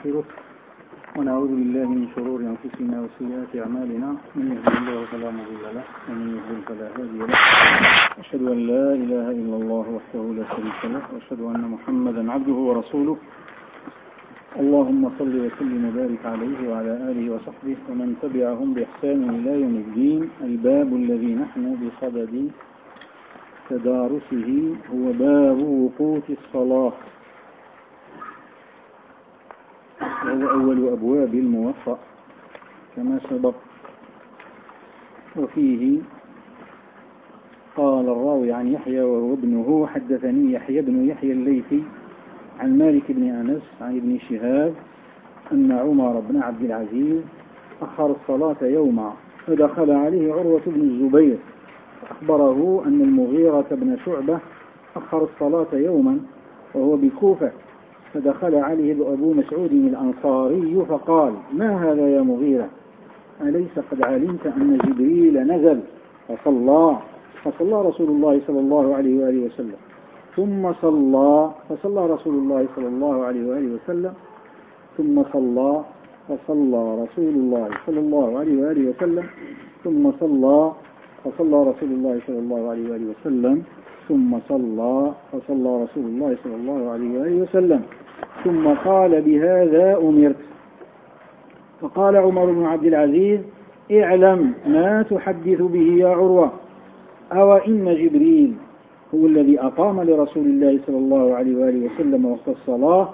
ونستغفره ونعوذ بالله من شرور أنفسنا وسيئات أعمالنا. من يهده الله فلا مضل له ومن يضلل فلا هادي له. أشهد أن لا إله إلا الله وحده لا شريك له وأشهد أن محمدا عبده ورسوله. اللهم صل وسلم وبارك عليه وعلى آله وصحبه ومن تبعهم بإحسان إلى يوم الدين. الباب الذي نحن بصدد تدارسه هو باب وقوت الصلاة. وهو أول أبواب الموفق كما سبق. وفيه قال الراوي عن يحيى وهو ابنه حدثني يحيى بن يحيى الليثي عن مالك بن أنس عن ابن شهاب أن عمر بن عبد العزيز أخر الصلاة يوما فدخل عليه عروة بن الزبير أخبره أن المغيرة بن شعبة أخر الصلاة يوما وهو بكوفة. فدخل عليه أبو مسعود الأنصاري فقال ما هذا يا مغيرة؟ أليس قد علمت أن جبريل نزل؟ فصلى. فصلى رسول الله صلى الله عليه وآله وسلم. ثم صلى. فصلى رسول الله صلى الله عليه وآله وسلم. ثم صلى. فصلى رسول الله صلى الله عليه وآله وسلم. ثم صلى. فصلى رسول الله صلى الله عليه وآله وسلم. ثم صلى. فصلى رسول الله صلى الله عليه وآله وسلم. ثم قال بهذا أمرت. فقال عمر بن عبد العزيز اعلم ما تحدث به يا عروة. أو إن جبريل هو الذي أقام لرسول الله صلى الله عليه وآله وسلم وقت الصلاة.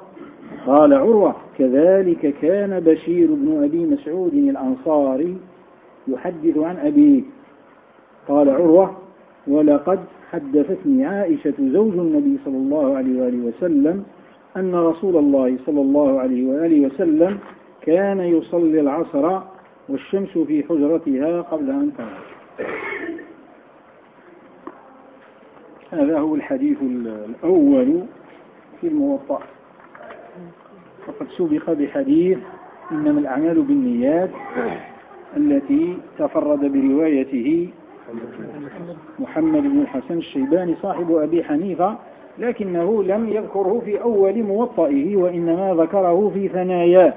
قال عروة كذلك كان بشير بن أبي مسعود الأنصاري يحدث عن أبيه. قال عروة ولقد حدثتني عائشة زوج النبي صلى الله عليه وآله وسلم أن رسول الله صلى الله عليه وآله وسلم كان يصلي العصر والشمس في حجرتها قبل أن تنام. هذا هو الحديث الأول في الموطأ. وقد سبق بحديث إنما الأعمال بالنيات التي تفرد بروايته محمد بن الحسن الشيباني صاحب أبي حنيفة لكنه لم يذكره في أول موطئه وإنما ذكره في ثناياه.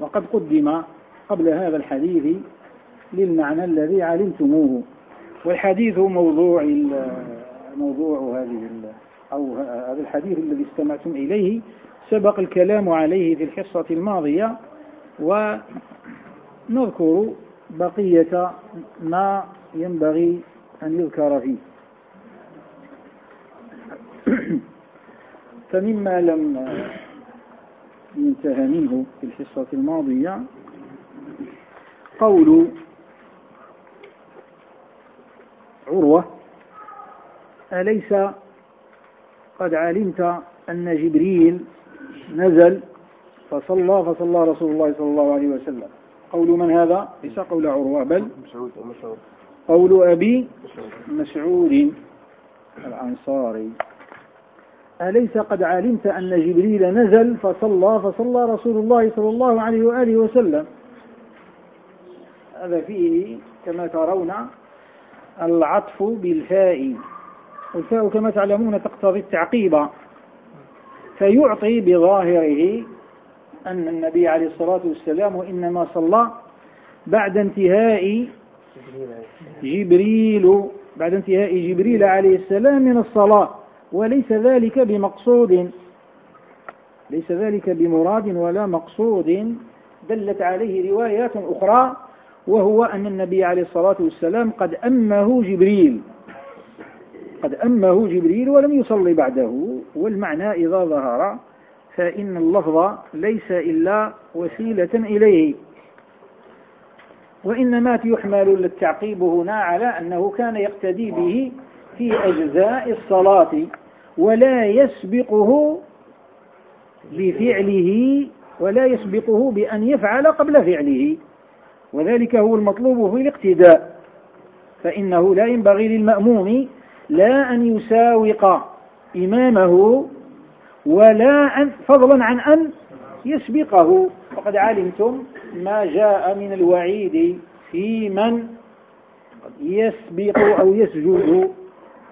وقد قدم قبل هذا الحديث للمعنى الذي علمتموه. والحديث موضوع موضوع هذه أو هذا الحديث الذي استمعتم إليه سبق الكلام عليه في الحصة الماضية ونذكر بقية ما ينبغي أن يذكر فيه. فمما لم ينتهى منه في الحصة الماضية قول عروة أليس قد علمت أن جبريل نزل فصلى فصلى رسول الله صلى الله عليه وسلم؟ قول من هذا؟ ليس قول عروة بل قول أبي مسعود الأنصاري. أليس قد علمت أن جبريل نزل فصلى فصلى رسول الله صلى الله عليه وآله وسلم؟ هذا فيه كما ترون العطف بالفاء. والفاء كما تعلمون تقتضي التعقيب. فيعطي بظاهره أن النبي عليه الصلاة والسلام إنما صلى بعد انتهاء جبريل. بعد انتهاء جبريل عليه السلام من الصلاة. وليس ذلك بمقصود. ليس ذلك بمراد ولا مقصود. دلت عليه روايات أخرى وهو أن النبي عليه الصلاة والسلام قد أمه جبريل. قد أمه جبريل ولم يصلي بعده والمعنى إذا ظهر فإن اللفظ ليس إلا وسيلة إليه. وإنما يحمل التعقيب هنا على أنه كان يقتدي به في أجزاء الصلاة. ولا يسبقه بفعله ولا يسبقه بأن يفعل قبل فعله. وذلك هو المطلوب في الاقتداء. فإنه لا ينبغي للمأموم لا أن يساوق إمامه ولا أن فضلا عن أن يسبقه. وقد علمتم ما جاء من الوعيد في من يسبق أو يسجد.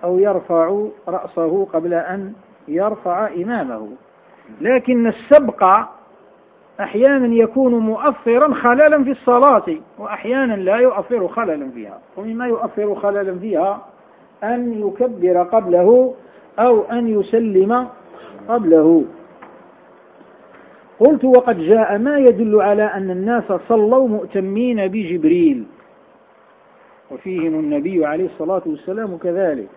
أو يرفع رأسه قبل أن يرفع إمامه. لكن السبق أحيانا يكون مؤثرا خللا في الصلاة وأحيانا لا يؤثر خللا فيها. ومما يؤثر خللا فيها أن يكبر قبله أو أن يسلم قبله. قلت وقد جاء ما يدل على أن الناس صلوا مؤتمين بجبريل وفيهم النبي عليه الصلاة والسلام كذلك.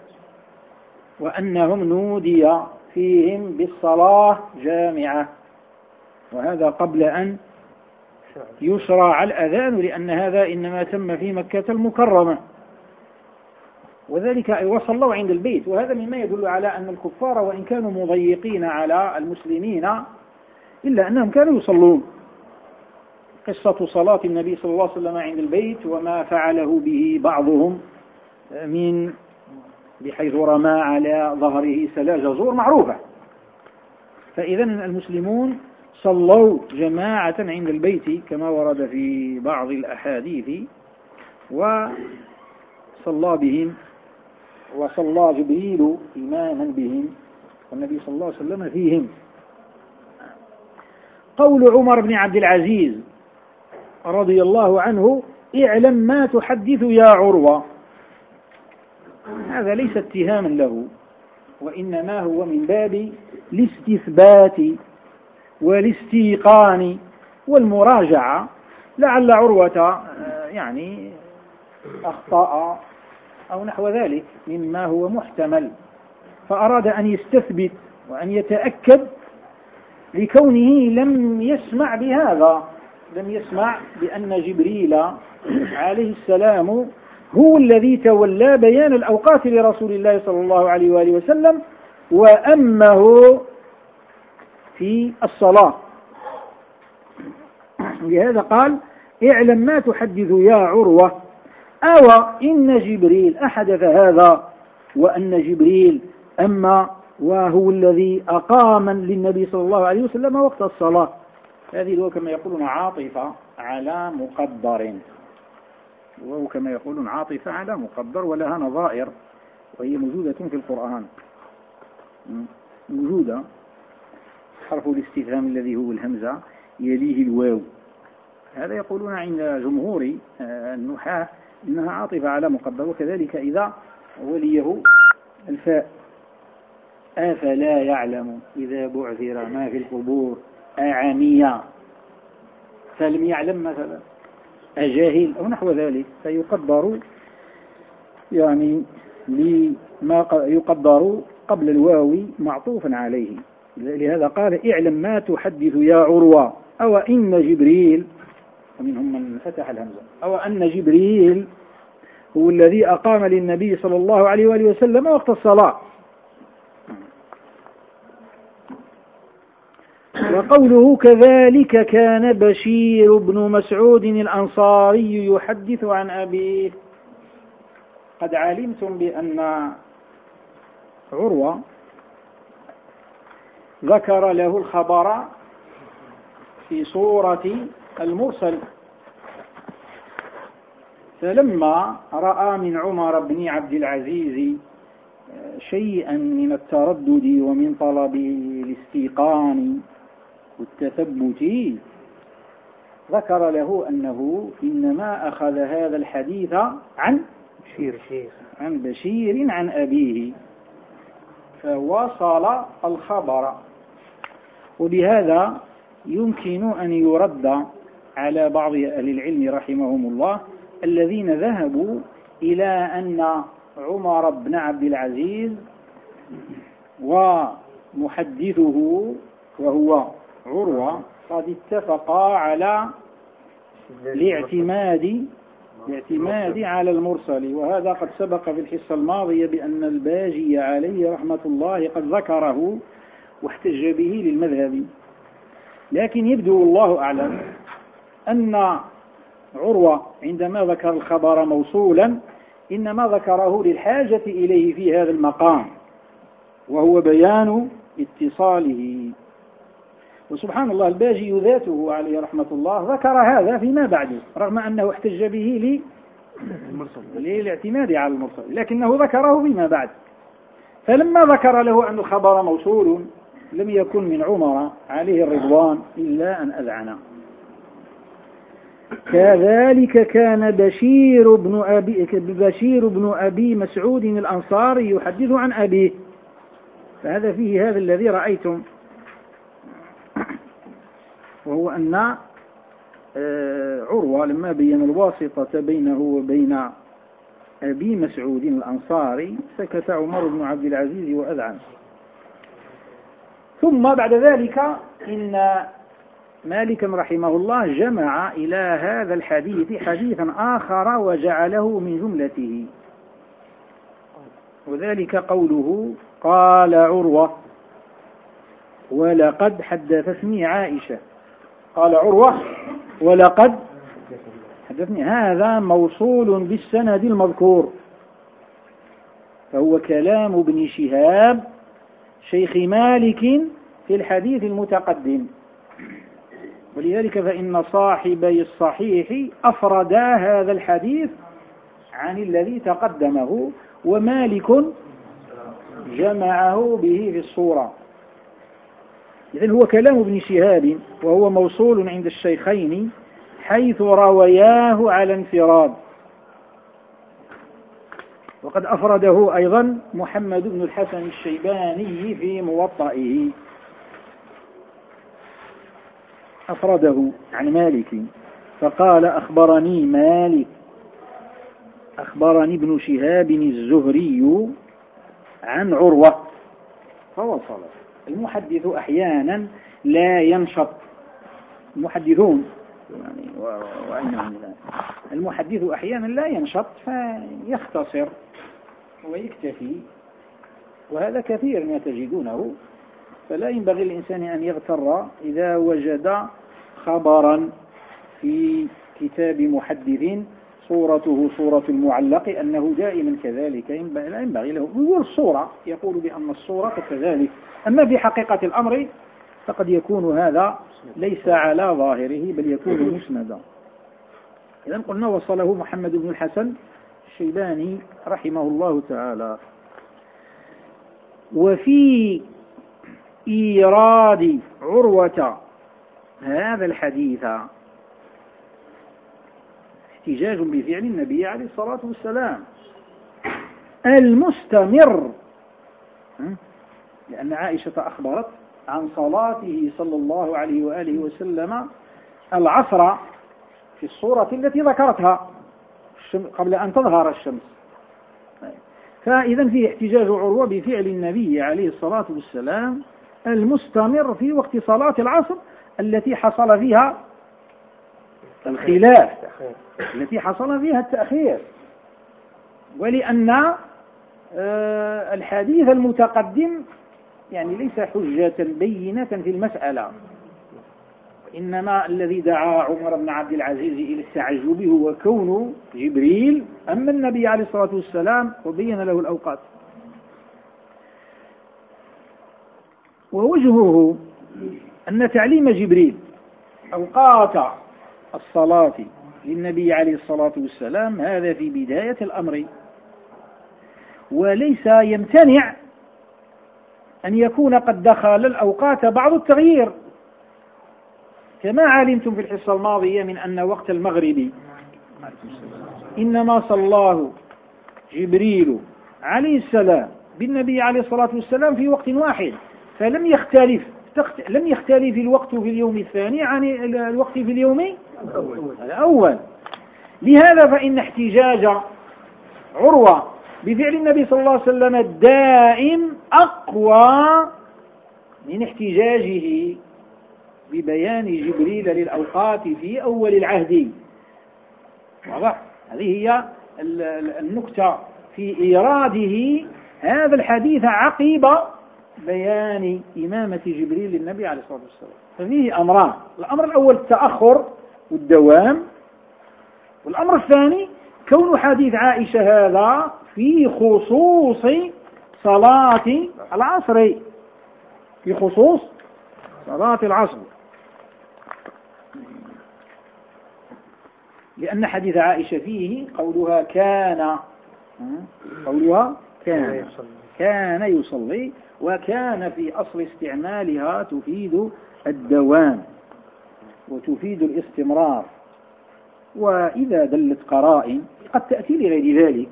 وأنهم نودي فيهم بالصلاة جامعة. وهذا قبل أن يشرع الأذان لأن هذا إنما تم في مكة المكرمة. وذلك وصلوا عند البيت. وهذا مما يدل على أن الكفار وإن كانوا مضيقين على المسلمين إلا أنهم كانوا يصلون. قصة صلاة النبي صلى الله عليه وسلم عند البيت وما فعله به بعضهم من بحيث رمى على ظهره سلا جزور معروفة. فإذا المسلمون صلوا جماعة عند البيت كما ورد في بعض الأحاديث وصلى بهم وصلى جبريل إماما بهم والنبي صلى الله عليه وسلم فيهم. قول عمر بن عبد العزيز رضي الله عنه اعلم ما تحدث يا عروة. هذا ليس اتهاما له وإنما هو من باب الاستثبات والاستيقان والمراجعة. لعل عروة آه، يعني أخطأ أو نحو ذلك مما هو محتمل. فأراد أن يستثبت وأن يتأكد لكونه لم يسمع بهذا لم يسمع بأن جبريل عليه السلام هو الذي تولى بيان الأوقات لرسول الله صلى الله عليه وآله وسلم وأمه في الصلاة. لهذا قال اعلم ما تحدث يا عروة. أو إن جبريل أحدث هذا وأن جبريل أما وهو الذي أقام للنبي صلى الله عليه وسلم وقت الصلاة. هذه هو كما يقولون عاطفة على مقدر. وهو كما يقولون عاطفة على مقدر ولها نظائر وهي موجودة في القرآن. موجودة. حرف الاستفهام الذي هو الهمزة يليه الواو. هذا يقولون عند جمهور آه، النحاة إنها عاطفة على مقدر وكذلك إذا وليه الفاء. أفلا يعلم إذا بعثر ما في القبور أعميا فلم يعلم مثلا. أجاهل أو نحو ذلك فيقدر يعني لما يقدر قبل الواو معطوفا عليه. لهذا قال اعلم ما تحدث يا عروة أو إن جبريل ومنهم من فتح الهمزة أو أن جبريل هو الذي أقام للنبي صلى الله عليه وآله وسلم وقت الصلاة. وقوله كذلك كان بشير بن مسعود الأنصاري يحدث عن أبيه. قد علمتم بأن عروة ذكر له الخبر في صورة المرسل فلما رأى من عمر بن عبد العزيز شيئا من التردد ومن طلب الاستيقان والتثبت ذكر له أنه إنما أخذ هذا الحديث عن بشير عن بشير عن أبيه. فوصل الخبر. وبهذا يمكن أن يرد على بعض أهل العلم رحمهم الله الذين ذهبوا إلى أن عمر بن عبد العزيز ومحدثه وهو عروة قد اتفقا على الاعتماد الاعتماد على المرسل. وهذا قد سبق في الحصة الماضية بأن الباجي عليه رحمة الله قد ذكره واحتج به للمذهب. لكن يبدو الله أعلم أن عروة عندما ذكر الخبر موصولا إنما ذكره للحاجة إليه في هذا المقام وهو بيان اتصاله. وسبحان الله الباجي ذاته عليه رحمة الله ذكر هذا فيما بعد رغم أنه احتج به للاعتماد على المرسل لكنه ذكره فيما بعد. فلما ذكر له أن الخبر موصول لم يكن من عمر عليه الرضوان إلا أن أذعن. كذلك كان بشير بن أبي, بشير بن أبي مسعود الأنصاري يحدث عن أبيه. فهذا فيه هذا الذي رأيتم. وهو أن عروة لما بين الواسطة بينه وبين أبي مسعود الأنصاري سكت عمر بن عبد العزيز وأذعن. ثم بعد ذلك إن مالك رحمه الله جمع إلى هذا الحديث حديثا آخر وجعله من جملته. وذلك قوله قال عروة ولقد حدثتني عائشة قال عروة ولقد حدثني هذا موصول بالسند المذكور فهو كلام ابن شهاب شيخ مالك في الحديث المتقدم. ولذلك فإن صاحبي الصحيح أفردا هذا الحديث عن الذي تقدمه ومالك جمعه به في الصورة. إذن هو كلام ابن شهاب وهو موصول عند الشيخين حيث روياه على انفراد. وقد أفرده أيضا محمد بن الحسن الشيباني في موطئه. أفرده عن مالك فقال أخبرني مالك. أخبرني ابن شهاب الزهري عن عروة. فوصل. المحدث أحيانا لا ينشط. المحدثون يعني المحدث أحيانا لا ينشط فيختصر ويكتفي. وهذا كثير ما تجدونه. فلا ينبغي الإنسان أن يغتر إذا وجد خبرا في كتاب محدث صورته صورة المعلق أنه دائما كذلك لا ينبغي له. يقول الصورة يقول بأن الصورة كذلك. أما في حقيقة الأمر فقد يكون هذا ليس على ظاهره بل يكون مسندا. إذا قلنا وصله محمد بن الحسن الشيباني رحمه الله تعالى. وفي إيراد عروة هذا الحديث احتجاج بفعل النبي عليه الصلاة والسلام. المستمر لأن عائشة أخبرت عن صلاته صلى الله عليه وآله وسلم العصر في الصورة التي ذكرتها قبل أن تظهر الشمس. فإذا فيه احتجاج عروة بفعل النبي عليه الصلاة والسلام المستمر في وقت صلاة العصر التي حصل فيها الخلاف التي حصل فيها التأخير. ولأن آه، الحديث المتقدم يعني ليس حجة بينة في المسألة. إنما الذي دعا عمر بن عبد العزيز إلى التعجب هو كون جبريل أما النبي عليه الصلاة والسلام وبين له الأوقات. ووجهه أن تعليم جبريل أوقات الصلاة للنبي عليه الصلاة والسلام هذا في بداية الأمر. وليس يمتنع أن يكون قد دخل الأوقات بعض التغيير. كما علمتم في الحصة الماضية من أن وقت المغرب إنما صلاه جبريل عليه السلام بالنبي عليه الصلاة والسلام في وقت واحد فلم يختلف لم يختلف الوقت في اليوم الثاني عن الوقت في اليوم الأول. لهذا فإن احتجاج عروة بفعل النبي صلى الله عليه وسلم الدائم أقوى من احتجاجه ببيان جبريل للأوقات في أول العهد. واضح؟ هذه هي النكتة في إيراده هذا الحديث عقيب بيان إمامة جبريل للنبي عليه الصلاة والسلام. ففيه أمران. الأمر الأول التأخر والدوام والأمر الثاني كون حديث عائشة هذا في خصوص صلاة العصر. في خصوص صلاة العصر. لأن حديث عائشة فيه قولها كان قولها كان كان يصلي. وكان في أصل استعمالها تفيد الدوام وتفيد الاستمرار. وإذا دلت قرائن قد تأتي لغير ذلك.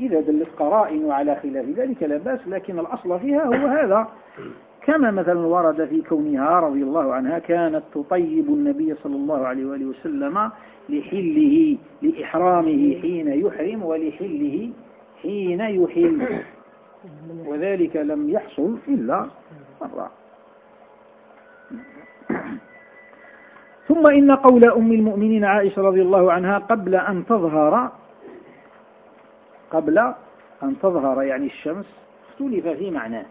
إذا دلت قرائن على خلاف ذلك لا بأس لكن الأصل فيها هو هذا. كما مثلا ورد في كونها رضي الله عنها كانت تطيب النبي صلى الله عليه وآله وسلم لحله لإحرامه حين يحرم ولحله حين يحل. وذلك لم يحصل إلا مرة. ثم إن قول أم المؤمنين عائشة رضي الله عنها قبل أن تظهر قبل أن تظهر يعني الشمس اختلف في معناه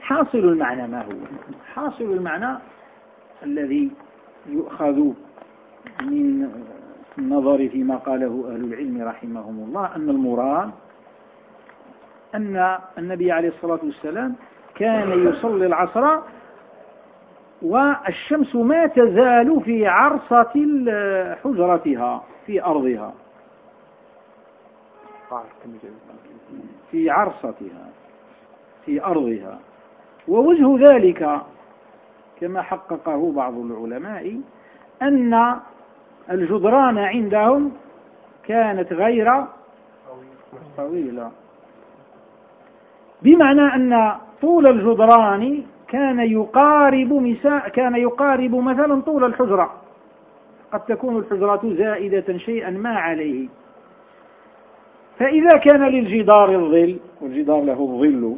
حاصل المعنى ما هو؟ حاصل المعنى الذي يؤخذ من النظر فيما قاله أهل العلم رحمهم الله أن المراد أن النبي عليه الصلاة والسلام كان يصلي العصر والشمس ما تزال في عرصة حجرتها في أرضها. في عرصتها في أرضها. ووجه ذلك كما حققه بعض العلماء أن الجدران عندهم كانت غير طويلة. بمعنى أن طول الجدران كان يقارب مساء كان يقارب مثلا طول الحجرة. قد تكون الحجرة زائدة شيئا ما عليه. فإذا كان للجدار الظل والجدار له الظل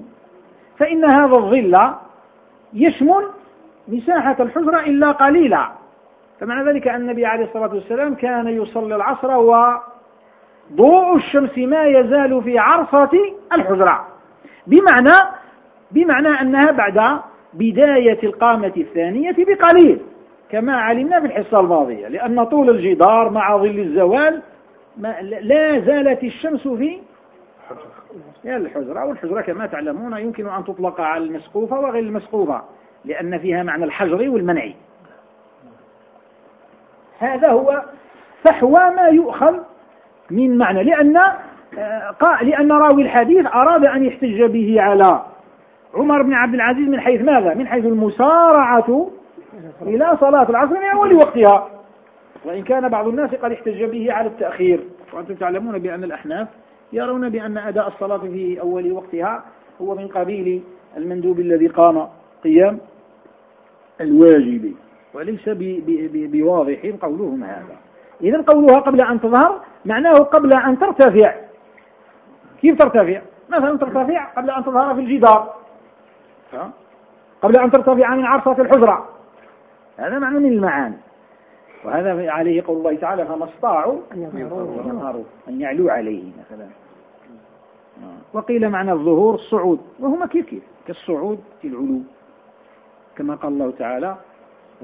فإن هذا الظل يشمل مساحة الحجرة إلا قليلا. فمعنى ذلك أن النبي عليه الصلاة والسلام كان يصلي العصر وضوء الشمس ما يزال في عرصة الحجرة. بمعنى بمعنى أنها بعد بداية القامة الثانية بقليل كما علمنا في الحصة الماضية لأن طول الجدار مع ظل الزوال ما لا زالت الشمس في الحجرة. والحجرة كما تعلمون يمكن أن تطلق على المسقوفة وغير المسقوفة لأن فيها معنى الحجر والمنع. هذا هو فحوى ما يؤخذ من معنى لأن آه، لأن راوي الحديث أراد أن يحتج به على عمر بن عبد العزيز من حيث ماذا؟ من حيث المسارعة إلى صلاة العصر من أول وقتها. وإن كان بعض الناس قد احتج به على التأخير. وأنتم تعلمون بأن الأحناف يرون بأن أداء الصلاة في أول وقتها هو من قبيل المندوب الذي قام قيام الواجب. وليس بواضح قولهم هذا. إذا قولها قبل أن تظهر معناه قبل أن ترتفع. كيف ترتفع؟ مثلا ترتفع قبل أن تظهر في الجدار. قبل أن ترتفع من عرصة الحجرة. هذا معنى من المعاني وهذا عليه قول الله تعالى فما استطاعوا أن يظهروا أن يعلوا عليه مثلا. وقيل معنى الظهور الصعود وهما كيف كيف؟ كالصعود في العلو. كما قال الله تعالى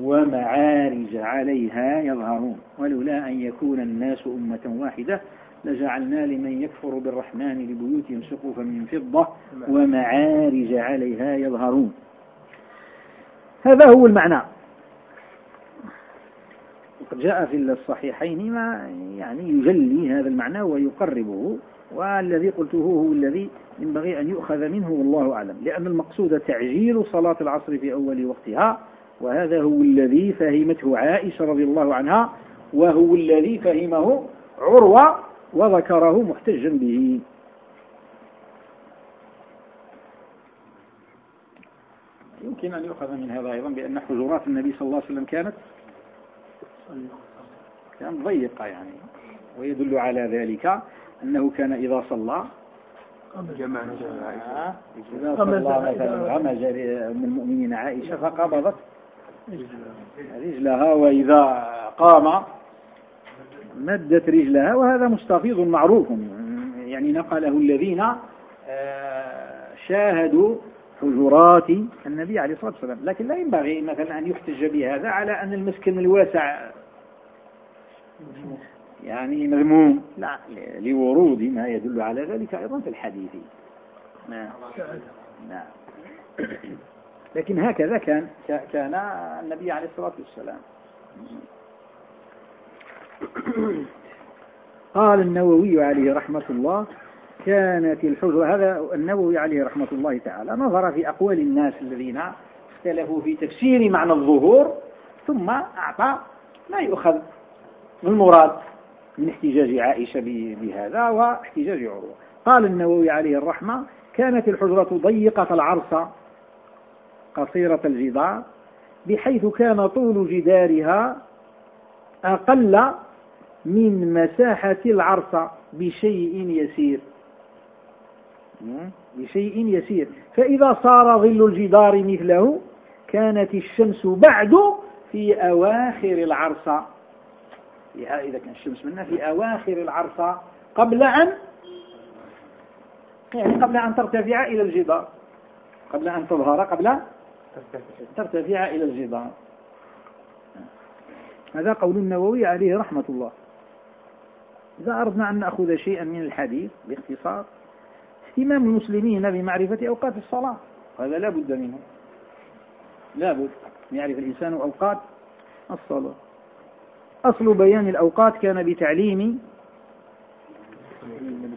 ومعارج عليها يظهرون. ولولا أن يكون الناس أمة واحدة لجعلنا لمن يكفر بالرحمن لبيوتهم سقوفا من فضة ومعارج عليها يظهرون. هذا هو المعنى. وقد جاء في الصحيحين ما يعني يجلي هذا المعنى ويقربه والذي قلته هو الذي ينبغي أن يؤخذ منه والله أعلم لأن المقصود تعجيل صلاة العصر في أول وقتها وهذا هو الذي فهمته عائشة رضي الله عنها وهو الذي فهمه عروة وذكره محتجا به. يمكن أن يؤخذ من هذا أيضا بأن حجرات النبي صلى الله عليه وسلم كانت كانت ضيقة يعني. ويدل على ذلك أنه كان إذا صلى جمع إذا صلى مثلا غمز من المؤمنين عائشة فقبضت رجلها وإذا قام مدت رجلها وهذا مستفيض معروف. يعني نقله الذين آه، شاهدوا حجرات النبي عليه الصلاة والسلام. لكن لا ينبغي مثلا أن يحتج بهذا على أن المسكن الواسع يعني مذموم. لا لورود ما يدل على ذلك أيضا في الحديث. نعم. نعم. لكن هكذا كان كان النبي عليه الصلاة والسلام. قال النووي عليه رحمة الله كانت الحجرة هذا النووي عليه رحمة الله تعالى نظر في أقوال الناس الذين اختلفوا في تفسير معنى الظهور ثم أعطى ما يؤخذ المراد من احتجاج عائشة بهذا واحتجاج عروة. قال النووي عليه الرحمة كانت الحجرة ضيقة العرصة قصيرة الجدار بحيث كان طول جدارها أقل من مساحة العرصة بشيء يسير. بشيء يسير. فإذا صار ظل الجدار مثله كانت الشمس بعد في أواخر العرصة. إذا كان الشمس منا في أواخر العرصة قبل أن يعني قبل أن ترتفع إلى الجدار. قبل أن تظهر قبل ترتفع إلى الجدار. هذا قول النووي عليه رحمة الله. إذا أردنا أن نأخذ شيئا من الحديث باختصار اهتمام المسلمين بمعرفة أوقات الصلاة. هذا لا بد منه. لا بد يعرف الإنسان أوقات الصلاة. أصل بيان الأوقات كان بتعليم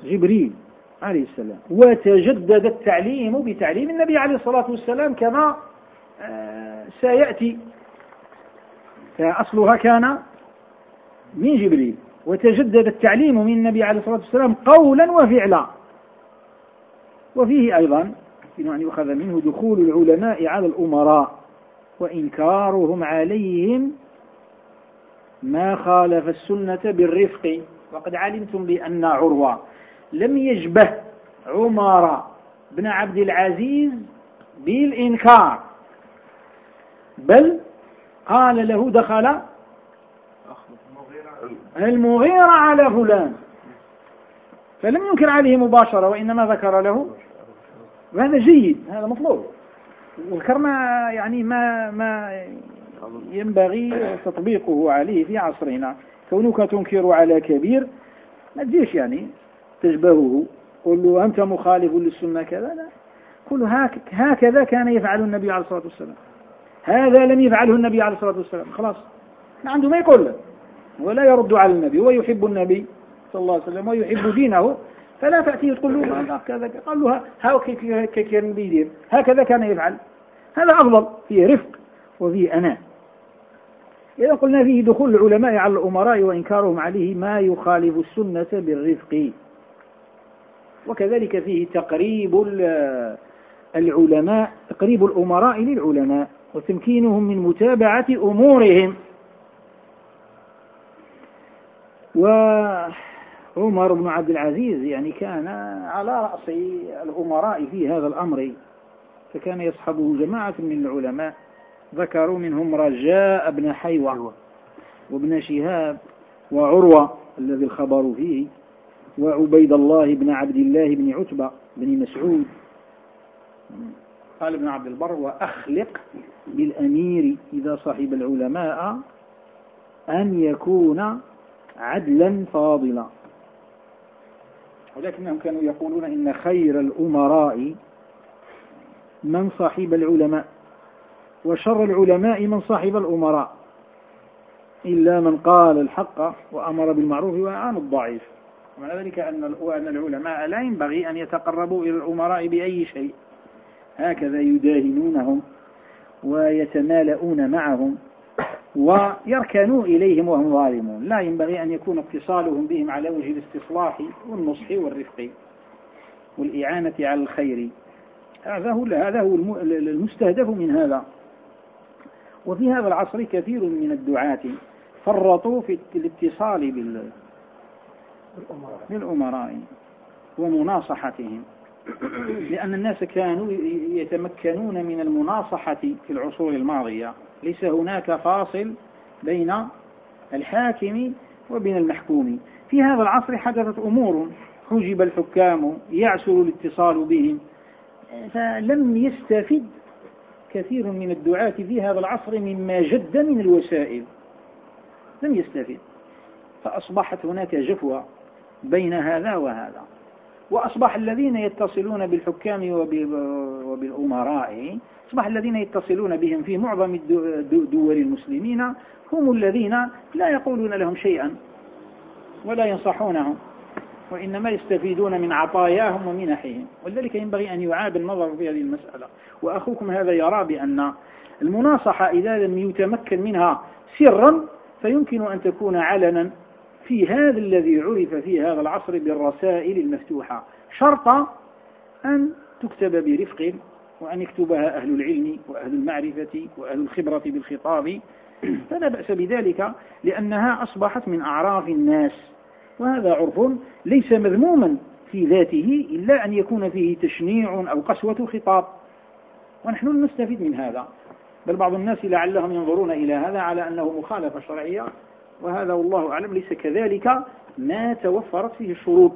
جبريل عليه السلام. وتجدد التعليم بتعليم النبي عليه الصلاة والسلام كما آه، سيأتي. فأصلها كان من جبريل. وتجدد التعليم من النبي عليه الصلاة والسلام قولا وفعلا. وفيه أيضا يمكن أن يؤخذ منه دخول العلماء على الأمراء وإنكارهم عليهم ما خالف السنة بالرفق. وقد علمتم بأن عروة لم يجبه عمر بن عبد العزيز بالإنكار بل قال له دخل المغيرة على فلان فلم ينكر عليه مباشرة وإنما ذكر له وهذا جيد هذا مطلوب. وذكرنا يعني ما ما ينبغي تطبيقه عليه في عصرنا. كونك تنكر على كبير ما تجيش يعني تشبهه قل له أنت مخالف للسنة كذا؟ لا. هك هكذا كان يفعل النبي عليه الصلاة والسلام. هذا لم يفعله النبي عليه الصلاة والسلام. خلاص. ما عنده ما يقول ولا يرد على النبي هو يحب النبي صلى الله عليه وسلم ويحب دينه. فلا تأتيه تقول له كذا. قال له ها كان بيدير هكذا كان يفعل. هذا أفضل. فيه رفق وفيه أناء. إذا قلنا فيه دخول العلماء على الأمراء وإنكارهم عليه ما يخالف السنة بالرفق. وكذلك فيه تقريب العلماء تقريب الأمراء للعلماء وتمكينهم من متابعة أمورهم. وعمر بن عبد العزيز يعني كان على رأس الأمراء في هذا الأمر فكان يصحبه جماعة من العلماء ذكروا منهم رجاء بن حيوة وابن شهاب وعروة الذي الخبر فيه وعبيد الله بن عبد الله بن عتبة بن مسعود. قال ابن عبد البر وأخلق بالأمير إذا صاحب العلماء أن يكون عدلا فاضلا. ولكنهم كانوا يقولون إن خير الأمراء من صاحب العلماء وشر العلماء من صاحب الأمراء إلا من قال الحق وأمر بالمعروف وأعان الضعيف. ومعنى ذلك أن العلماء لا ينبغي أن يتقربوا إلى الأمراء بأي شيء. هكذا يداهنونهم ويتمالؤون معهم. ويركنوا إليهم وهم ظالمون. لا ينبغي أن يكون اتصالهم بهم على وجه الاستصلاح والنصح والرفق والإعانة على الخير. هذا هو هذا هو المستهدف من هذا. وفي هذا العصر كثير من الدعاة فرطوا في الاتصال بالأمراء ومناصحتهم. لأن الناس كانوا يتمكنون من المناصحة في العصور الماضية. ليس هناك فاصل بين الحاكم وبين المحكوم. في هذا العصر حدثت أمور حجب الحكام يعسر الاتصال بهم. فلم يستفد كثير من الدعاة في هذا العصر مما جد من الوسائل. لم يستفد. فأصبحت هناك جفوة بين هذا وهذا. وأصبح الذين يتصلون بالحكام وبالأمراء أصبح الذين يتصلون بهم في معظم دول المسلمين هم الذين لا يقولون لهم شيئا ولا ينصحونهم وإنما يستفيدون من عطاياهم ومنحهم ولذلك ينبغي أن يعاد النظر في هذه المسألة. وأخوكم هذا يرى بأن المناصحة إذا لم يتمكن منها سرا فيمكن أن تكون علنا في هذا الذي عرف في هذا العصر بالرسائل المفتوحة. شرط أن تكتب برفق وأن يكتبها أهل العلم وأهل المعرفة وأهل الخبرة بالخطاب فلا بأس بذلك لأنها أصبحت من أعراف الناس. وهذا عرف ليس مذموما في ذاته إلا أن يكون فيه تشنيع أو قسوة خطاب. ونحن نستفيد من هذا. بل بعض الناس لعلهم ينظرون إلى هذا على أنه مخالفة شرعية وهذا والله أعلم ليس كذلك ما توفرت فيه الشروط.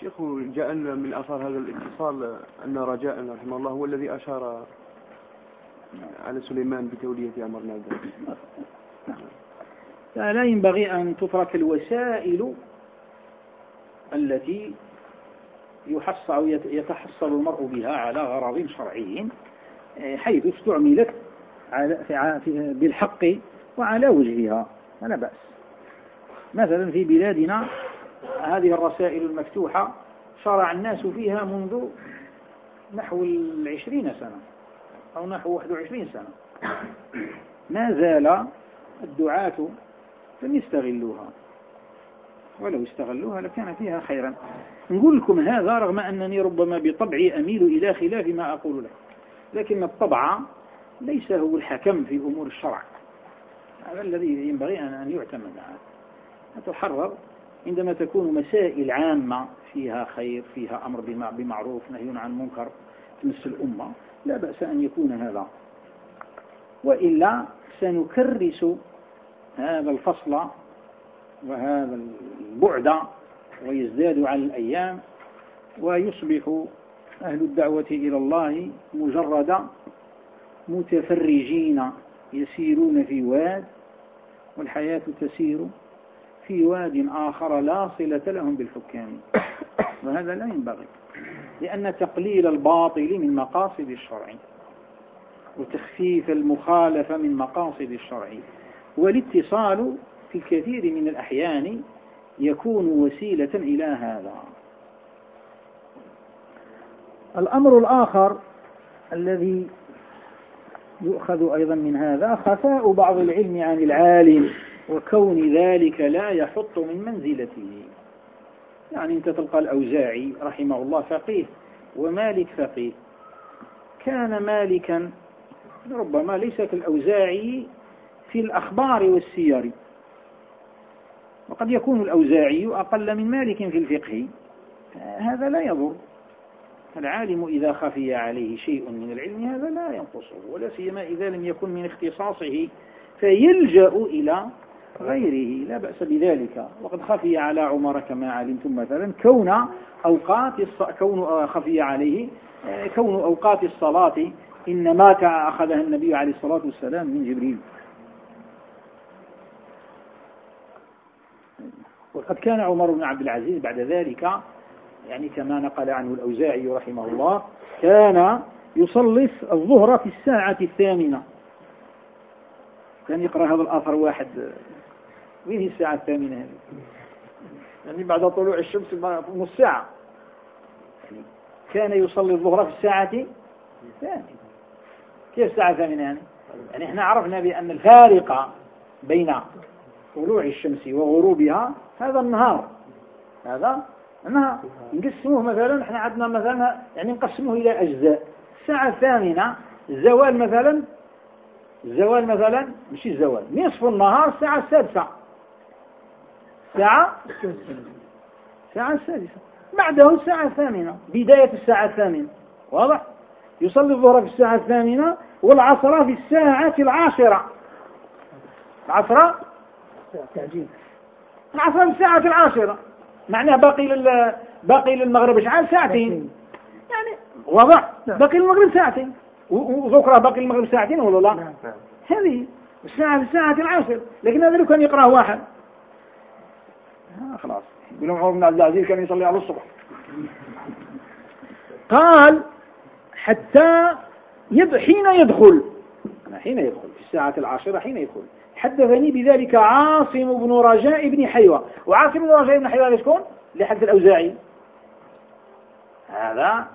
شيخ جاء من أثار هذا الاتصال أن رجاء رحمه الله هو الذي أشار على سليمان بتولية عمر نادر. لا ينبغي أن تترك الوسائل التي يحص أو يتحصل المرء بها على غرض شرعي حيث استعملت بالحق وعلى وجهها فلا بأس. مثلا في بلادنا هذه الرسائل المفتوحة شرع الناس فيها منذ نحو العشرين سنة أو نحو 21 سنة. ما زال الدعاة لم يستغلوها. ولو استغلوها لكان فيها خيرا. نقول لكم هذا رغم أنني ربما بطبعي أميل إلى خلاف ما أقول لك. لكن الطبع ليس هو الحكم في أمور الشرع. هذا الذي ينبغي أن يعتمد تحرر عندما تكون مسائل عامة فيها خير فيها أمر بمعروف نهي عن منكر تمس الأمة لا بأس أن يكون هذا. وإلا سنكرس هذا الفصل وهذا البعد ويزداد على الأيام ويصبح أهل الدعوة إلى الله مجرد متفرجين يسيرون في واد والحياة تسير في واد آخر لا صلة لهم بالحكام. وهذا لا ينبغي. لأن تقليل الباطل من مقاصد الشرع وتخفيف المخالفة من مقاصد الشرع. والاتصال في الكثير من الأحيان يكون وسيلة إلى هذا. الأمر الآخر الذي يؤخذ أيضا من هذا خفاء بعض العلم عن العالم. وكون ذلك لا يحط من منزلته. يعني أنت تلقى الأوزاعي رحمه الله فقيه ومالك فقيه. كان مالكا ربما ليس كالأوزاعي في الأخبار والسير. وقد يكون الأوزاعي أقل من مالك في الفقه. هذا لا يضر. العالم إذا خفي عليه شيء من العلم هذا لا ينقصه ولا سيما إذا لم يكن من اختصاصه فيلجأ إلى غيره لا بأس بذلك. وقد خفي على عمر كما علمتم مثلا. كون أوقات كون خفي عليه كون أوقات الصلاة إنما أخذها النبي عليه الصلاة والسلام من جبريل. وقد كان عمر بن عبد العزيز بعد ذلك يعني كما نقل عنه الأوزاعي رحمه الله كان يصلي الظهر في الساعة الثامنة. كان يقرأ هذا الآثر واحد. وين هي الساعة الثامنة هذه؟ يعني بعد طلوع الشمس نص ساعة. يعني كان يصلي الظهر في الساعة الثامنة كيف الساعة الثامنة يعني؟ يعني إحنا عرفنا بأن الفارق بين طلوع الشمس وغروبها هذا النهار. هذا النهار. نقسموه مثلا إحنا عندنا مثلا يعني نقسموه إلى أجزاء. الساعة الثامنة الزوال مثلا. الزوال مثلا مش الزوال نصف النهار الساعة السادسة. الساعة الساعة السادسة بعده الساعة الثامنة بداية الساعة الثامنة. واضح؟ يصلي الظهر في الساعة الثامنة والعصر في الساعة العاشرة. العصر؟ العصر في الساعة العاشرة. معناه باقي لل باقي للمغرب شحال؟ ساعتين. يعني واضح؟ نعم. باقي للمغرب ساعتين. وذكرى باقي للمغرب ساعتين ولا لا؟ نعم. هذه الساعة في الساعة العاشرة. لكن هذا لو كان يقرأ واحد. خلاص. يقولون عمر بن عبد العزيز كان يصلي على الصبح. قال حتى يد حين يدخل. حين يدخل في الساعة العاشرة حين يدخل. حدثني بذلك عاصم بن رجاء بن حيوة. وعاصم بن رجاء بن حيوة شكون لحد الأوزاعي. هذا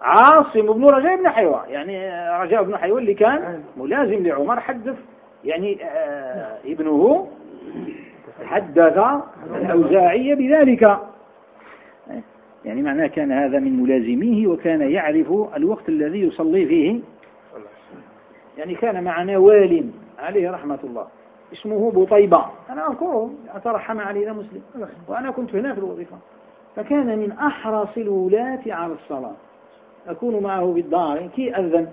عاصم بن رجاء بن حيوة. يعني رجاء بن حيوة اللي كان ملازم لعمر حدث يعني آه ابنه حدث الأوزاعي بذلك. يعني معناه كان هذا من ملازميه وكان يعرف الوقت الذي يصلي فيه. يعني كان معنا وال عليه رحمة الله. اسمه بطيبة. أنا أذكره أترحم علينا مسلم. وأنا كنت هنا في الوظيفة. فكان من أحرص الولاة على الصلاة. أكون معه في الدار. كي أذن.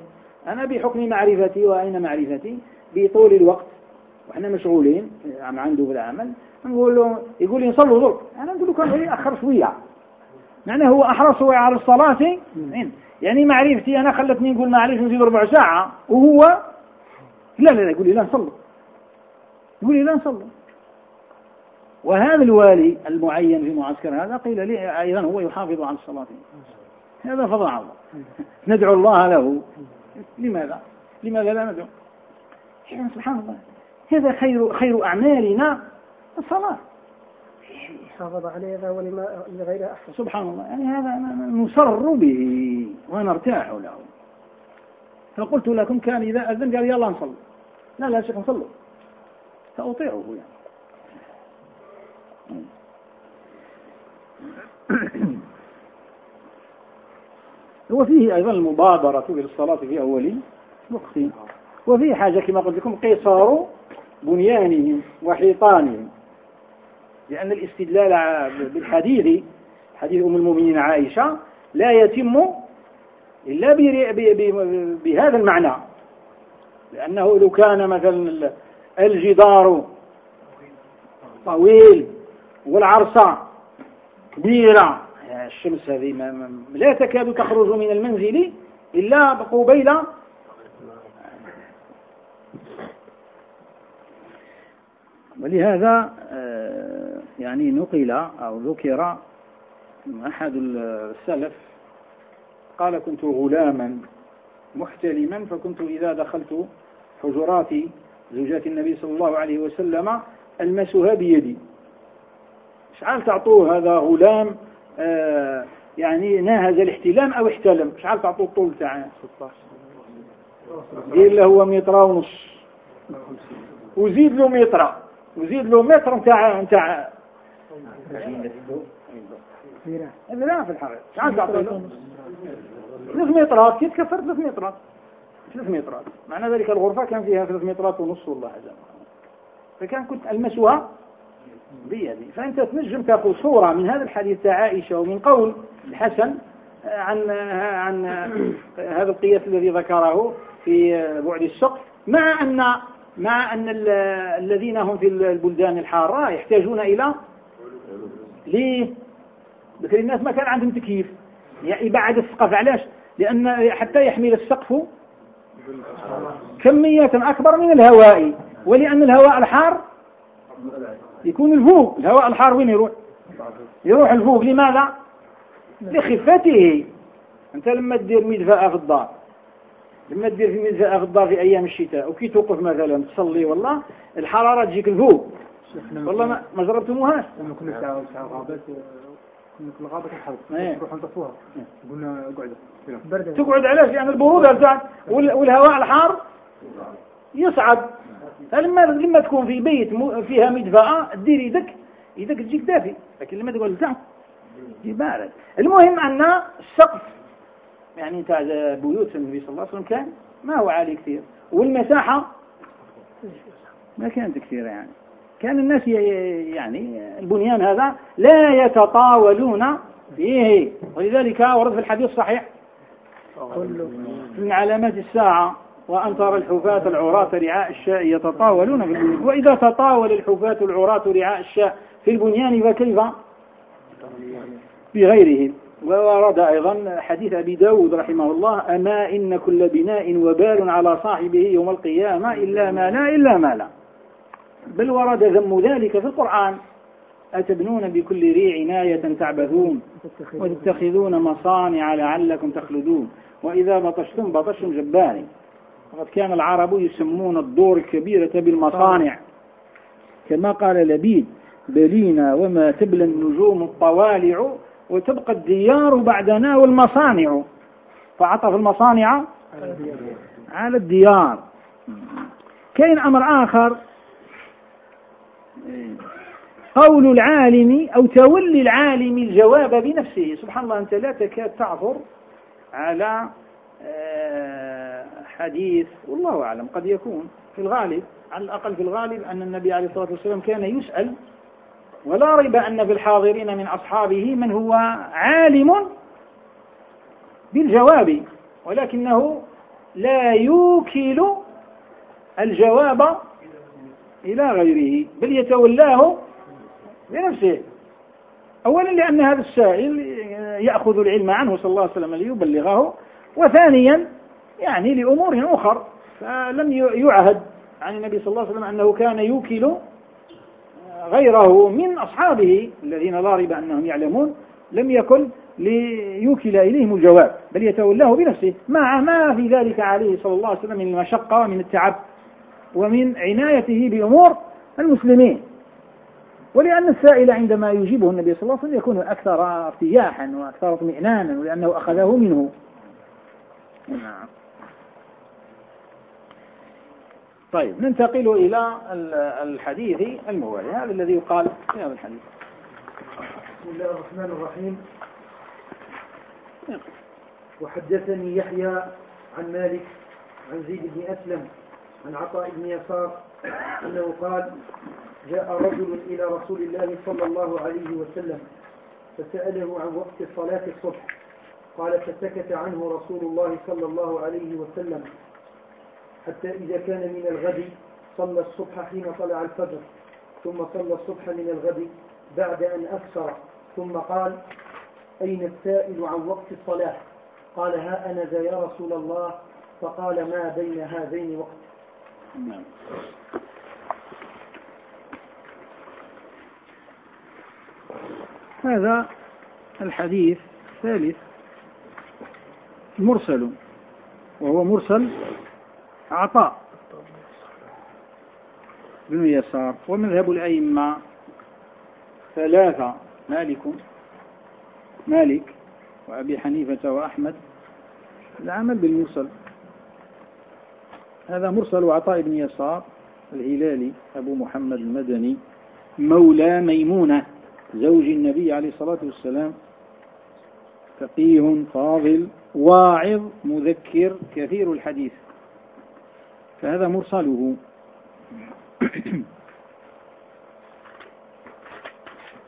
أنا بحكم معرفتي وأين معرفتي؟ بطول الوقت. وإحنا مشغولين. عم عنده بالعمل نقول له يقول لي نصلوا ظهر أنا نقول له كان أخر شوية. معناه هو أحرص على الصلاة. يعني معرفتي أنا خلتني نقول معرفة نزيد ربع ساعة. وهو لا لا لا يقول لي لا نصلي. يقول لي لا نصلي. وهذا الوالي المعين في معسكر هذا قيل لي أيضا هو يحافظ على الصلاة. هذا فضل الله. ندعو الله له. لماذا؟ لماذا لا ندعو؟ سبحان الله. هذا خير خير أعمالنا. الصلاة. حافظ عليه هذا ولما لغيره أحسن. سبحان الله. يعني هذا نسر به ونرتاح له. فقلت لكم كان إذا أذن قال يلا نصلي. لا لا شيخ نصلي. سأطيعه يعني. وفيه أيضا المبادرة إلى الصلاة في أول وقت. وفيه حاجة كما قلت لكم قيصار بنيانهم وحيطانهم لأن الاستدلال بالحديث حديث أم المؤمنين عائشة لا يتم إلا بهذا المعنى. لأنه لو كان مثلا الجدار طويل والعرصة كبيرة الشمس هذه لا تكاد تخرج من المنزل إلا قبيل ولهذا آه، يعني نقل أو ذكر أحد السلف قال كنت غلاما محتلما فكنت إذا دخلت حجرات زوجات النبي صلى الله عليه وسلم ألمسها بيدي شعال تعطوه هذا غلام؟ آه يعني ناهز الاحتلام أو احتلم؟ شعال تعطوه الطول تاعه؟ دير له هو متر ونص. وزيد له متر وزيد له متر نتاع نتاع لا في الحرب شحال تعطي له ثلاث مترات كي تكفر ثلاث مترات ثلاث مترات معنى ذلك الغرفة كان فيها ثلاث مترات ونص والله حاجة فكان كنت ألمسها بيدي فأنت تنجم تأخذ صورة من هذا الحديث عائشة ومن قول الحسن عن عن هذا القياس الذي ذكره في بعد السقف مع أن مع أن الذين هم في البلدان الحارة يحتاجون إلى ليه؟ ذكر الناس ما كان عندهم تكييف. يعني يبعد السقف علاش؟ لأن حتى يحمل السقف كمية أكبر من الهواء. ولأن الهواء الحار يكون الفوق. الهواء الحار وين يروح؟ يروح الفوق. لماذا؟ لخفته. أنت لما تدير مدفأة الدار لما تدير في الدار في أيام الشتاء وكي توقف مثلا تصلي والله الحرارة تجيك الفوق. والله ما, ما جربتموهاش لما كنا ساعة ساعة غابات كنا في الغابة الحرب نروح نطفوها. قلنا اقعدوا. تقعد علاش لأن البرودة بتاعت والهواء الحار يصعد. لما لما تكون في بيت فيها مدفأة دير يدك يدك تجيك دافي. لكن لما تقول تجي بارد. المهم أن السقف يعني تاع بيوت النبي صلى الله عليه وسلم كان ما هو عالي كثير. والمساحة ما كانت كثيرة يعني. كان الناس يعني البنيان هذا لا يتطاولون فيه. ولذلك ورد في الحديث الصحيح من علامات الساعة وأن ترى الحفاة العراة رعاء الشاء يتطاولون في البنيان. وإذا تطاول الحفاة العراة رعاء الشاء في البنيان فكيف؟ بغيرهم وورد أيضا حديث أبي داود رحمه الله أما إن كل بناء وبال على صاحبه يوم القيامة إلا ما لا إلا ما لا. بل ورد ذم ذلك في القرآن. أتبنون بكل ريع عناية تعبثون وتتخذون مصانع لعلكم تخلدون. وإذا بطشتم بطشتم جباري وقد كان العرب يسمون الدور الكبيرة بالمصانع. كما قال لبيد بلينا وما تبلى النجوم الطوالع وتبقى الديار بعدنا والمصانع. فعطف المصانع على الديار. كاين أمر آخر. قول العالم أو تولي العالم الجواب بنفسه. سبحان الله أنت لا تكاد تعثر على آه، حديث والله أعلم قد يكون في الغالب على الأقل في الغالب أن النبي عليه الصلاة والسلام كان يسأل ولا ريب أن في الحاضرين من أصحابه من هو عالم بالجواب ولكنه لا يوكل الجواب إلى غيره بل يتولاه بنفسه أولا لأن هذا السائل يأخذ العلم عنه صلى الله عليه وسلم ليبلغه وثانيا يعني لأمور أخر. فلم يعهد عن النبي صلى الله عليه وسلم أنه كان يوكل غيره من أصحابه الذين لا ريب أنهم يعلمون لم يكن ليوكل إليهم الجواب بل يتولاه بنفسه. مع ما في ذلك عليه صلى الله عليه وسلم من المشقة ومن التعب. ومن عنايته بأمور المسلمين. ولأن السائل عندما يجيبه النبي صلى الله عليه وسلم يكون أكثر ارتياحا وأكثر اطمئنانا ولأنه أخذه منه. نعم طيب ننتقل إلى الحديث الموالي هذا الذي يقال في هذا الحديث. بسم الله الرحمن الرحيم. وحدثني يحيى عن مالك عن زيد بن أسلم عن عطاء بن يسار أنه قال جاء رجل إلى رسول الله صلى الله عليه وسلم فسأله عن وقت صلاة الصبح. قال فسكت عنه رسول الله صلى الله عليه وسلم حتى إذا كان من الغد صلى الصبح حين طلع الفجر ثم صلى الصبح من الغد بعد أن أكثر ثم قال أين السائل عن وقت الصلاة؟ قال ها أنا ذا يا رسول الله. فقال ما بين هذين وقت؟ نعم. هذا الحديث الثالث مرسل وهو مرسل عطاء بن يسار ومذهب الأئمة ثلاثة مالك مالك وأبي حنيفة وأحمد العمل بالمرسل. هذا مرسل عطاء بن يسار الهلالي أبو محمد المدني مولى ميمونة زوج النبي عليه الصلاة والسلام فقيه فاضل واعظ مذكر كثير الحديث. فهذا مرسله.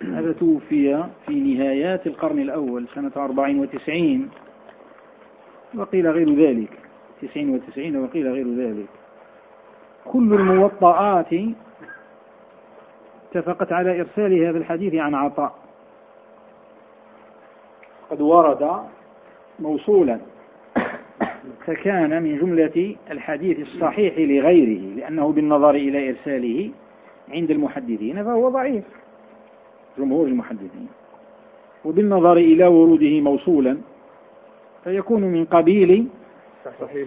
هذا توفي في نهايات القرن الأول سنة 94 وقيل غير ذلك. 99 وقيل غير ذلك. كل الموطئات اتفقت على إرسال هذا الحديث عن عطاء. قد ورد موصولا فكان من جملة الحديث الصحيح لغيره لأنه بالنظر إلى إرساله عند المحدثين فهو ضعيف. جمهور المحدثين. وبالنظر إلى وروده موصولا فيكون من قبيل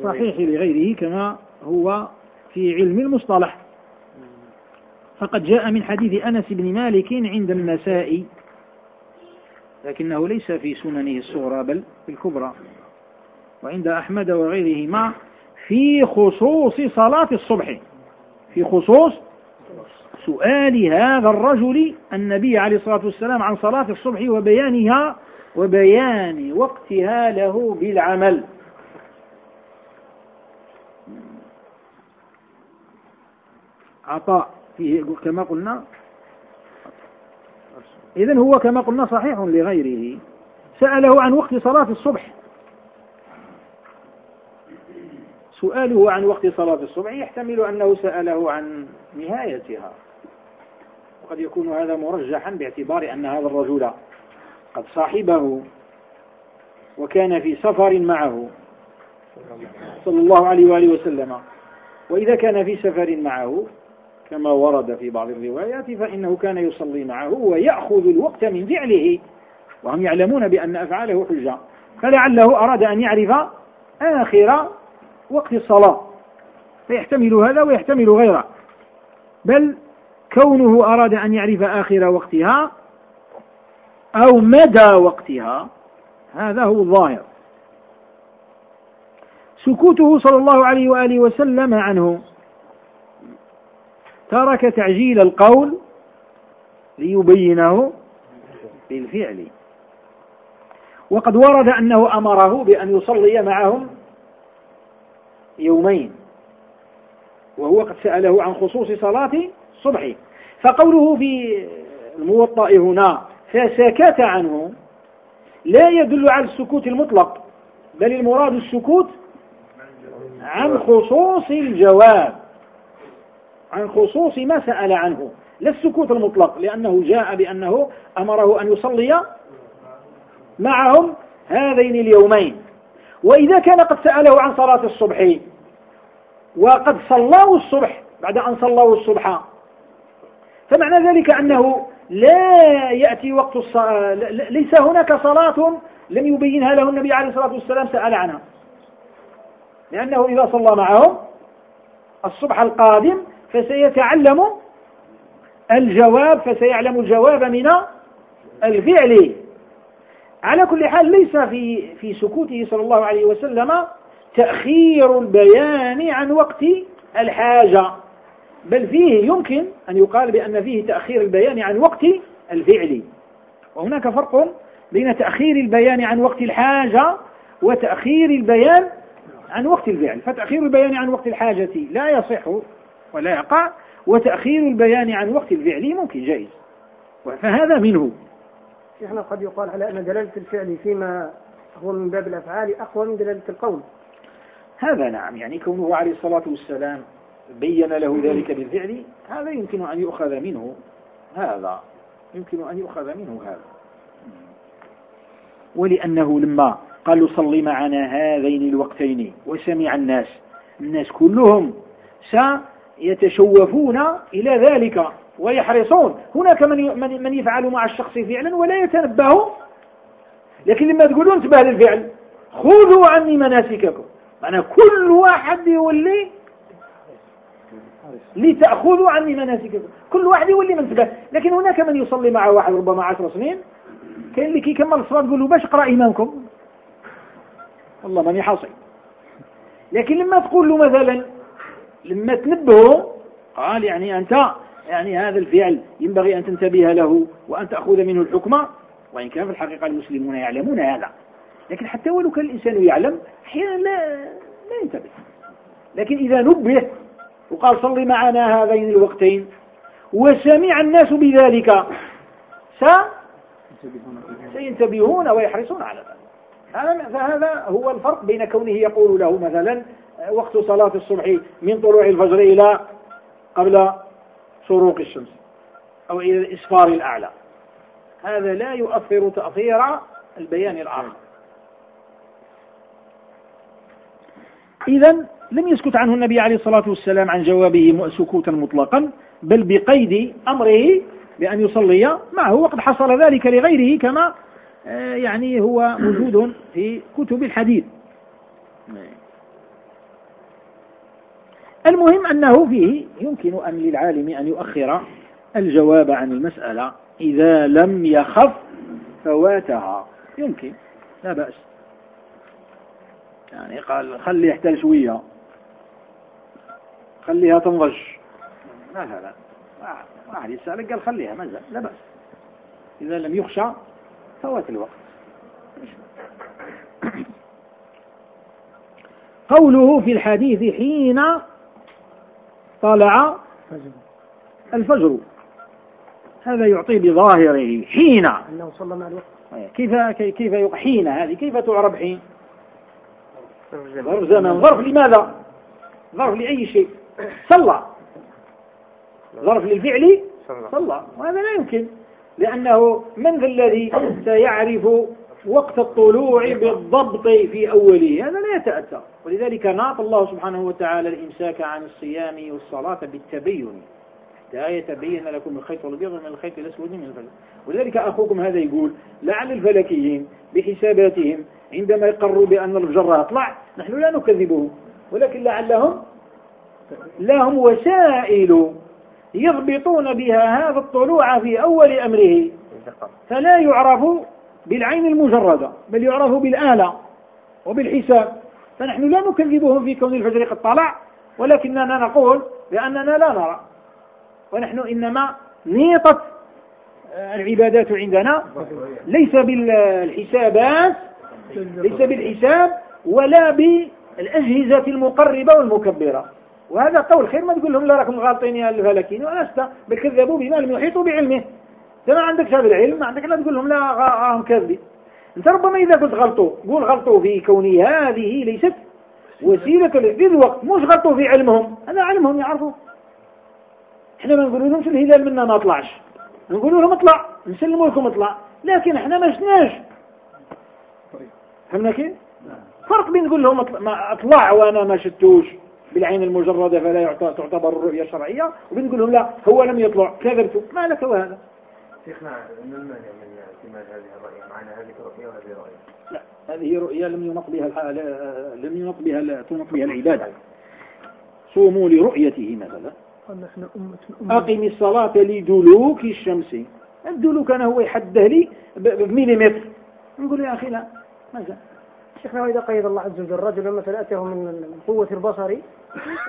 صحيح. لغيره كما هو في علم المصطلح. فقد جاء من حديث أنس بن مالك عند النساء لكنه ليس في سننه الصغرى بل في الكبرى. وعند أحمد وغيرهما في خصوص صلاة الصبح في خصوص سؤال هذا الرجل النبي عليه الصلاة والسلام عن صلاة الصبح وبيانها وبيان وقتها له بالعمل. عطاء فيه كما قلنا. إذن هو كما قلنا صحيح لغيره. سأله عن وقت صلاة الصبح. سؤاله عن وقت صلاة الصبح يحتمل أنه سأله عن نهايتها. وقد يكون هذا مرجحا باعتبار أن هذا الرجل قد صاحبه وكان في سفر معه. صلى الله عليه وآله وسلم. وإذا كان في سفر معه كما ورد في بعض الروايات فإنه كان يصلي معه ويأخذ الوقت من فعله وهم يعلمون بأن أفعاله حجة. فلعله أراد أن يعرف آخر وقت الصلاة. فيحتمل هذا ويحتمل غيره. بل كونه أراد أن يعرف آخر وقتها أو مدى وقتها هذا هو الظاهر. سكوته صلى الله عليه وآله وسلم عنه. ترك تعجيل القول ليبينه بالفعل. وقد ورد أنه أمره بأن يصلي معهم يومين وهو قد سأله عن خصوص صلاة الصبح فقوله في الموطأ هنا فسكت عنه لا يدل على السكوت المطلق بل المراد السكوت عن خصوص الجواب. عن خصوص ما سأل عنه لا السكوت المطلق لأنه جاء بأنه أمره أن يصلي معهم هذين اليومين. وإذا كان قد سأله عن صلاة الصبح وقد صلاه الصبح بعد أن صلاه الصبح فمعنى ذلك أنه لا يأتي وقت الصلاة ليس هناك صلاة لم يبينها له النبي عليه الصلاة والسلام سأل عنها. لأنه إذا صلى معهم الصبح القادم فسيتعلم الجواب فسيعلم الجواب من الفعل. على كل حال ليس في في سكوته صلى الله عليه وسلم تأخير البيان عن وقت الحاجة بل فيه يمكن أن يقال بأن فيه تأخير البيان عن وقت الفعل. وهناك فرق بين تأخير البيان عن وقت الحاجة وتأخير البيان عن وقت الفعل. فتأخير البيان عن وقت الحاجة لا يصح ولا يقع وتأخير البيان عن وقت الفعل ممكن جائز. فهذا منه. شيخنا قد يقال على أن دلالة الفعل فيما هو من باب الأفعال أقوى من دلالة القول. هذا نعم يعني كونه عليه الصلاة والسلام بين له ذلك بالفعل هذا يمكن أن يؤخذ منه هذا. يمكن أن يؤخذ منه هذا. ولأنه لما قالوا صلي معنا هذين الوقتين وسمع الناس الناس كلهم سيتشوفون إلى ذلك ويحرصون. هناك من من يفعل مع الشخص فعلا ولا يتنبه لكن لما تقولوا انتبه للفعل خذوا عني مناسككم. معنى كل واحد يولي لتأخذوا عني مناسككم. كل واحد يولي منتبه. لكن هناك من يصلي مع واحد ربما عشر سنين كاين اللي كيكمل الصلاة تقول له باش اقرأ إمامكم. والله ماني حاصل. لكن لما تقول له مثلا لما تنبهه قال يعني أنت يعني هذا الفعل ينبغي أن تنتبه له وأن تأخذ منه الحكم وإن كان في الحقيقة المسلمون يعلمون هذا. لكن حتى ولو كان الإنسان يعلم أحيانا لا, لا ينتبه. لكن إذا نبه وقال صلي معنا هذين الوقتين وسمع الناس بذلك سينتبهون ويحرصون على ذلك. فهذا هو الفرق بين كونه يقول له مثلا وقت صلاة الصبح من طلوع الفجر إلى قبل شروق الشمس أو إلى الإسفار الأعلى. هذا لا يؤثر تأثير البيان الآخر. إذا لم يسكت عنه النبي عليه الصلاة والسلام عن جوابه سكوتا مطلقا بل بقيد أمره بأن يصلي معه وقد حصل ذلك لغيره كما آه، يعني هو موجود في كتب الحديث. المهم أنه فيه يمكن أن للعالم أن يؤخر الجواب عن المسألة. إذا لم يخف فواتها. يمكن. لا بأس. يعني قال خلي يحتل شوية. خليها تنضج مثلا واحد يسألك قال خليها ما لا بأس. إذا لم يخشى فوات الوقت. قوله في الحديث حين طلع الفجر. هذا يعطي بظاهره حين. أنه صلى مع الوقت. كيف كيف حين هذه؟ كيف تعرب حين؟ ظرف زمن. ظرف لماذا؟ ظرف لأي شيء. صلى. ظرف للفعل صلى. وهذا لا يمكن لأنه من ذا الذي سيعرف وقت الطلوع بالضبط في أوله. هذا لا يتأتى ولذلك ناط الله سبحانه وتعالى الإمساك عن الصيام والصلاة بالتبين. حتى يتبين لكم الخيط الأبيض من الخيط الأسود من الفلك. ولذلك أخوكم هذا يقول لعل الفلكيين بحساباتهم عندما يقروا بأن الفجر يطلع نحن لا نكذبهم ولكن لعلهم لهم وسائل يضبطون بها هذا الطلوع في أول أمره. فلا يعرف بالعين المجردة بل يعرف بالآلة وبالحساب. فنحن لا نكذبهم في كون الفجر قد طلع ولكننا نقول بأننا لا نرى. ونحن إنما نيطت العبادات عندنا. ليس بالحسابات ليس بالحساب ولا بالأجهزة المقربة والمكبرة. وهذا قول خير ما تقول لهم لا راكم غالطين يا الفلكين وأنست بل كذبوا بما لم يحيطوا بعلمه. ما عندك هذا العلم ما عندك لا تقول لهم لا راهم كاذبين. أنت ربما إذا قلت غلطوا قول غلطوا في كون هذه ليست وسيلة في الوقت مش غلطوا في علمهم. هذا علمهم يعرفوا. إحنا ما نقول لهمش الهلال منا ما طلعش. نقول لهم اطلع نسلموا لكم اطلع. لكن إحنا ما شناش فهمنا كيف؟ فرق بين نقول لهم اطلع, وأنا ما شتوش بالعين المجردة فلا تعتبر الرؤية الشرعية وبين نقول لهم لا هو لم يطلع. كذبتوا ما لك وهذا. شيخنا من المانع من اعتماد هذه الرؤية معنا هذه رؤية وهذه رؤية. لا هذه رؤية لم ينط بها لم ينط بها تنط بها العبادة. صوموا لرؤيته مثلا. نحن أمة أقم الصلاة لدلوك الشمس. الدلوك أنا هو يحده لي بمليمتر. نقول يا أخي لا ماذا شيخنا وإذا قيد الله عز وجل رجلا مثلا أتاه من قوة البصر يعني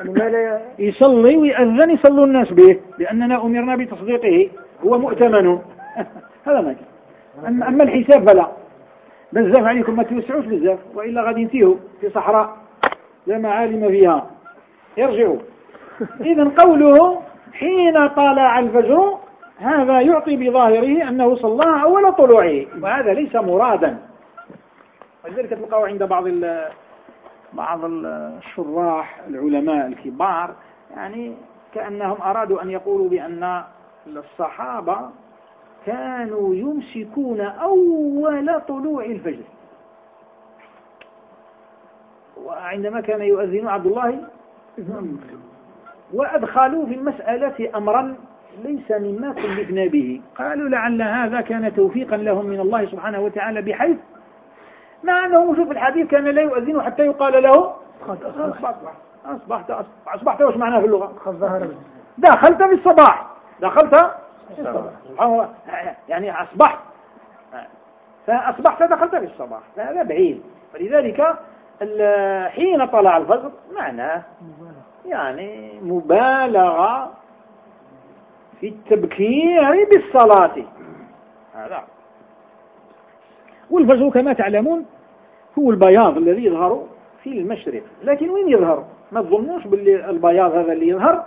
ما لا يصلي ويأذن يصلوا الناس به لأننا أمرنا بتصديقه. هو مؤتمن. هذا ما أما, أما الحساب فلا. بزاف عليكم ما توسعوش بزاف وإلا غادي ينتهوا في صحراء لا معالم فيها. يرجعوا إذا قوله حين طلع الفجر هذا يعطي بظاهره أنه صلى أول طلوعه وهذا ليس مرادا. ولذلك تلقوا عند بعض بعض الشراح العلماء الكبار يعني كأنهم أرادوا أن يقولوا بأن الصحابة كانوا يمسكون أول طلوع الفجر وعندما كان يؤذن عبد الله وأدخلوا في المسألة أمرا ليس مما كلفنا به قالوا لعل هذا كان توفيقا لهم من الله سبحانه وتعالى بحيث مع أنه في الحديث كان لا يؤذن حتى يقال له أصبحت أصبحت أصبحت وش معناه في اللغة دخلت في الصباح دخلت؟ يعني أصبحت. فأصبحت دخلت في الصباح فهذا بعيد. فلذلك حين طلع الفجر معناه يعني مبالغة في التبكير بالصلاة. هذا. والفجر كما تعلمون هو البياض الذي يظهر في المشرق. لكن وين يظهر؟ ما تظنوش باللي البياض هذا اللي يظهر؟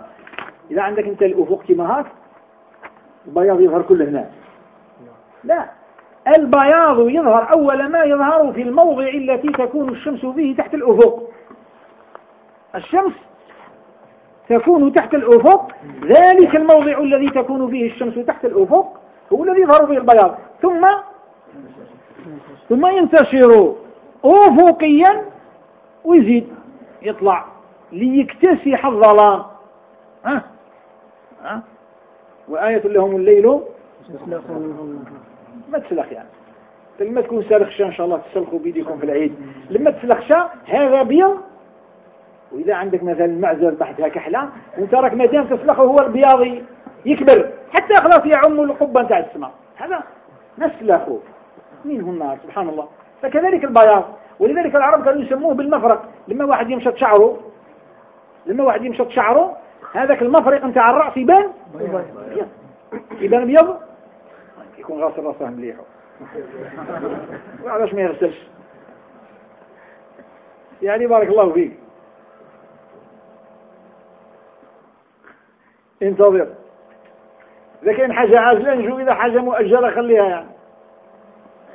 إذا عندك أنت الأفق كما هاك البياض يظهر كله هنا لا. البياض يظهر أول ما يظهر في الموضع التي تكون الشمس فيه تحت الأفق. الشمس تكون تحت الأفق. ذلك الموضع الذي تكون فيه الشمس تحت الأفق. هو الذي يظهر فيه البياض. ثم ثم ينتشر أفقيا ويزيد. يطلع. ليكتسح الظلام. ها؟ ها؟ وآية لهم الليل ما تسلخ يعني لما تكون سالخشة إن شاء الله تسلخوا بيديكم في العيد. لما تسلخشة هذا بيض وإذا عندك مثلا معزة بحثها كحلة وإنت راك مادام تسلخه هو البياضي يكبر. حتى خلاص يعم القبة نتاع السماء. هذا نسلخه مين هو النار سبحان الله. فكذلك البياض. ولذلك العرب كانوا يسموه بالمفرق. لما واحد يمشط شعره لما واحد يمشط شعره هذاك المفرق نتاع الرأس يبان؟ يبان بيض يكون غاسل راسه مليحه وعلاش ما يغسلش؟ يعني بارك الله فيك. انتظر. إذا كان حاجة عاجلة نجو إذا حاجة مؤجلة خليها يعني.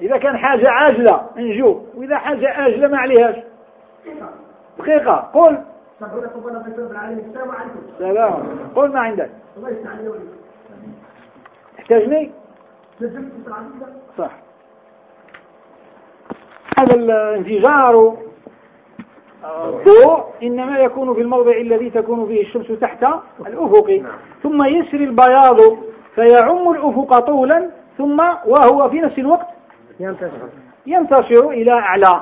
إذا كان حاجة عاجلة نجو وإذا حاجة آجلة ما عليهاش. دقيقة. قل. سلام. قل ما عندك. تحتاجني صح. هذا الانفجار الضوء إنما يكون في الموضع الذي تكون فيه الشمس تحت الأفق. ثم يسري البياض فيعم الأفق طولا ثم وهو في نفس الوقت ينتشر إلى أعلى.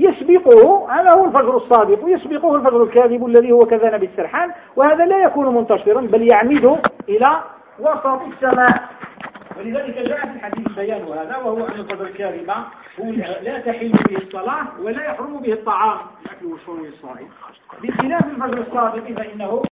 يسبقه هذا هو الفجر الصادق ويسبقه الفجر الكاذب الذي هو كذنب السرحان وهذا لا يكون منتشرا بل يعمد إلى وسط السماء. ولذلك جاء في الحديث بيان هذا وهو أن الفجر الكاذب لا تحل به الصلاة ولا يحرم به الطعام. الأكل والشرب الصائم بخلاف الفجر الصادق فإنه